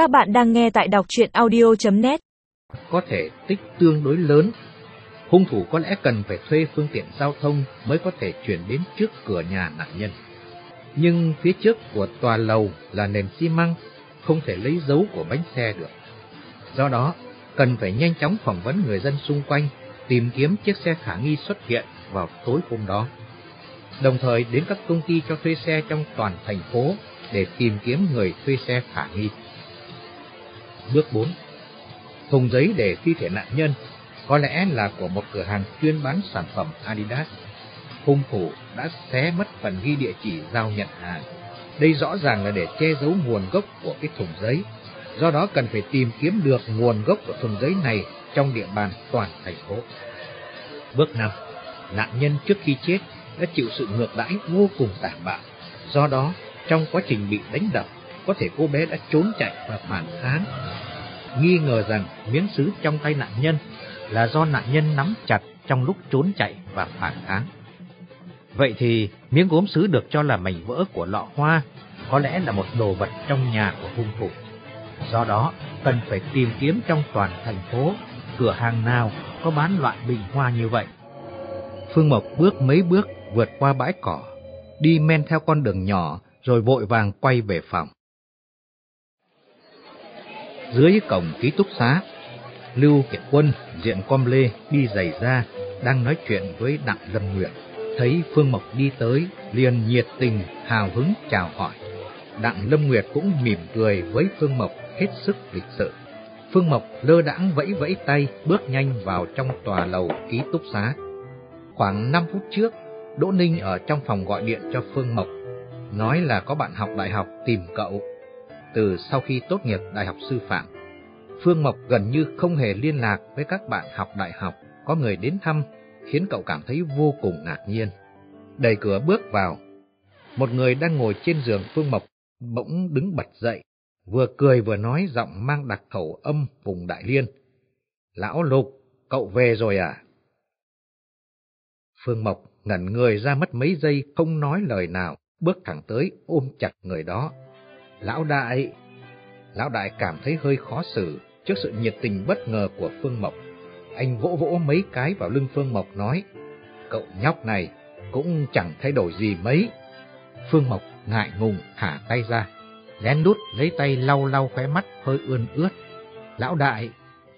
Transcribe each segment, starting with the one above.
Các bạn đang nghe tại đọc chuyện audio.net Có thể tích tương đối lớn. Hung thủ có lẽ cần phải thuê phương tiện giao thông mới có thể chuyển đến trước cửa nhà nạn nhân. Nhưng phía trước của tòa lầu là nền xi măng, không thể lấy dấu của bánh xe được. Do đó, cần phải nhanh chóng phỏng vấn người dân xung quanh, tìm kiếm chiếc xe khả nghi xuất hiện vào tối hôm đó. Đồng thời đến các công ty cho thuê xe trong toàn thành phố để tìm kiếm người thuê xe khả nghi. Bước 4. Thùng giấy để thi thể nạn nhân có lẽ là của một cửa hàng chuyên bán sản phẩm Adidas. Hung thủ đã xé mất phần ghi địa chỉ giao nhận hàng. Đây rõ ràng là để che giấu nguồn gốc của cái thùng giấy. Do đó cần phải tìm kiếm được nguồn gốc của thùng giấy này trong địa bàn toàn thành phố. Bước 5. Nạn nhân trước khi chết đã chịu sự ngược đãi vô cùng tàn bạo. Do đó, trong quá trình bị đánh đập, có thể cô bé đã trốn chạy và phản kháng. Nghi ngờ rằng miếng sứ trong tay nạn nhân là do nạn nhân nắm chặt trong lúc trốn chạy và phản kháng. Vậy thì miếng gốm sứ được cho là mảnh vỡ của lọ hoa, có lẽ là một đồ vật trong nhà của hung thủ. Do đó, cần phải tìm kiếm trong toàn thành phố cửa hàng nào có bán loại bình hoa như vậy. Phương Mộc bước mấy bước vượt qua bãi cỏ, đi men theo con đường nhỏ rồi vội vàng quay về phòng. Dưới cổng ký túc xá, Lưu Kiệt Quân diện com lê đi giày ra, đang nói chuyện với Đặng Lâm Nguyệt. Thấy Phương Mộc đi tới, liền nhiệt tình, hào hứng chào hỏi. Đặng Lâm Nguyệt cũng mỉm cười với Phương Mộc hết sức lịch sự. Phương Mộc lơ đãng vẫy vẫy tay, bước nhanh vào trong tòa lầu ký túc xá. Khoảng 5 phút trước, Đỗ Ninh ở trong phòng gọi điện cho Phương Mộc, nói là có bạn học đại học tìm cậu. Từ sau khi tốt nghiệp đại học sư phạm, Phương Mộc gần như không hề liên lạc với các bạn học đại học, có người đến thăm, khiến cậu cảm thấy vô cùng ngạc nhiên. Đẩy cửa bước vào, một người đang ngồi trên giường Phương Mộc bỗng đứng bật dậy, vừa cười vừa nói giọng mang đặc khẩu âm vùng Đại Liên. Lão Lục, cậu về rồi à? Phương Mộc ngẩn người ra mất mấy giây không nói lời nào, bước thẳng tới ôm chặt người đó. Lão Đại! Lão Đại cảm thấy hơi khó xử trước sự nhiệt tình bất ngờ của Phương Mộc. Anh vỗ vỗ mấy cái vào lưng Phương Mộc nói, cậu nhóc này cũng chẳng thay đổi gì mấy. Phương Mộc ngại ngùng thả tay ra, lén đút lấy tay lau lau khóe mắt hơi ươn ướt. Lão Đại,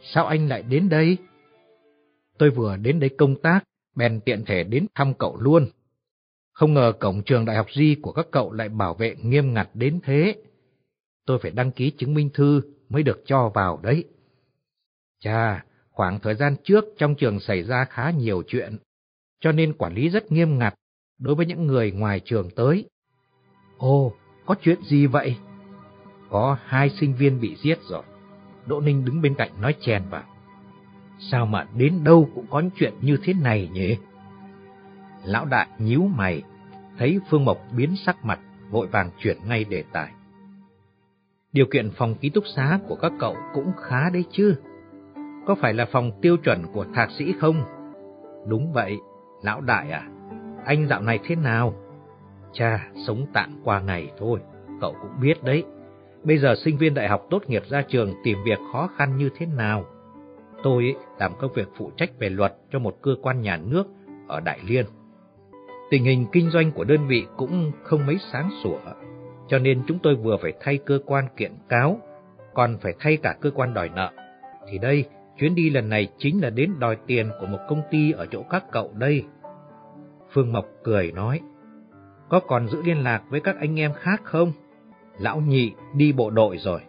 sao anh lại đến đây? Tôi vừa đến đây công tác, bèn tiện thể đến thăm cậu luôn. Không ngờ cổng trường đại học Di của các cậu lại bảo vệ nghiêm ngặt đến thế. Tôi phải đăng ký chứng minh thư mới được cho vào đấy. Chà, khoảng thời gian trước trong trường xảy ra khá nhiều chuyện, cho nên quản lý rất nghiêm ngặt đối với những người ngoài trường tới. Ồ, có chuyện gì vậy? Có hai sinh viên bị giết rồi. Đỗ Ninh đứng bên cạnh nói chèn vào. Sao mà đến đâu cũng có chuyện như thế này nhỉ? Lão đại nhíu mày, thấy Phương Mộc biến sắc mặt, vội vàng chuyển ngay đề tài. Điều kiện phòng ký túc xá của các cậu cũng khá đấy chứ. Có phải là phòng tiêu chuẩn của thạc sĩ không? Đúng vậy, lão đại à, anh dạo này thế nào? Cha, sống tạm qua ngày thôi, cậu cũng biết đấy. Bây giờ sinh viên đại học tốt nghiệp ra trường tìm việc khó khăn như thế nào? Tôi làm công việc phụ trách về luật cho một cơ quan nhà nước ở Đại Liên. Tình hình kinh doanh của đơn vị cũng không mấy sáng sủa, cho nên chúng tôi vừa phải thay cơ quan kiện cáo, còn phải thay cả cơ quan đòi nợ. Thì đây, chuyến đi lần này chính là đến đòi tiền của một công ty ở chỗ các cậu đây. Phương Mộc cười nói, có còn giữ liên lạc với các anh em khác không? Lão nhị đi bộ đội rồi.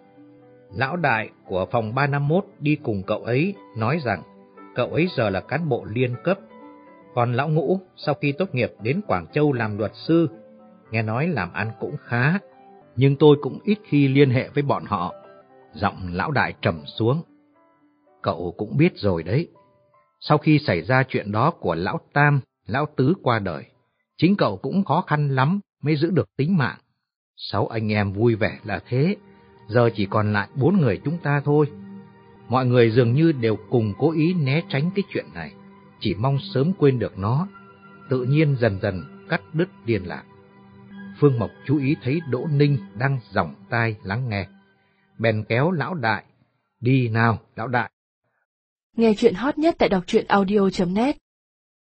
Lão đại của phòng 351 đi cùng cậu ấy nói rằng cậu ấy giờ là cán bộ liên cấp. Còn lão ngũ sau khi tốt nghiệp đến Quảng Châu làm luật sư, nghe nói làm ăn cũng khá, nhưng tôi cũng ít khi liên hệ với bọn họ. Giọng lão đại trầm xuống. Cậu cũng biết rồi đấy. Sau khi xảy ra chuyện đó của lão Tam, lão Tứ qua đời, chính cậu cũng khó khăn lắm mới giữ được tính mạng. Sáu anh em vui vẻ là thế, giờ chỉ còn lại bốn người chúng ta thôi. Mọi người dường như đều cùng cố ý né tránh cái chuyện này, chỉ mong sớm quên được nó, tự nhiên dần dần cắt đứt liên lạc. Phương Mộc chú ý thấy Đỗ Ninh đang dòng tai lắng nghe. bèn kéo lão đại. Đi nào, lão đại. Nghe chuyện hot nhất tại đọc truyện audio.net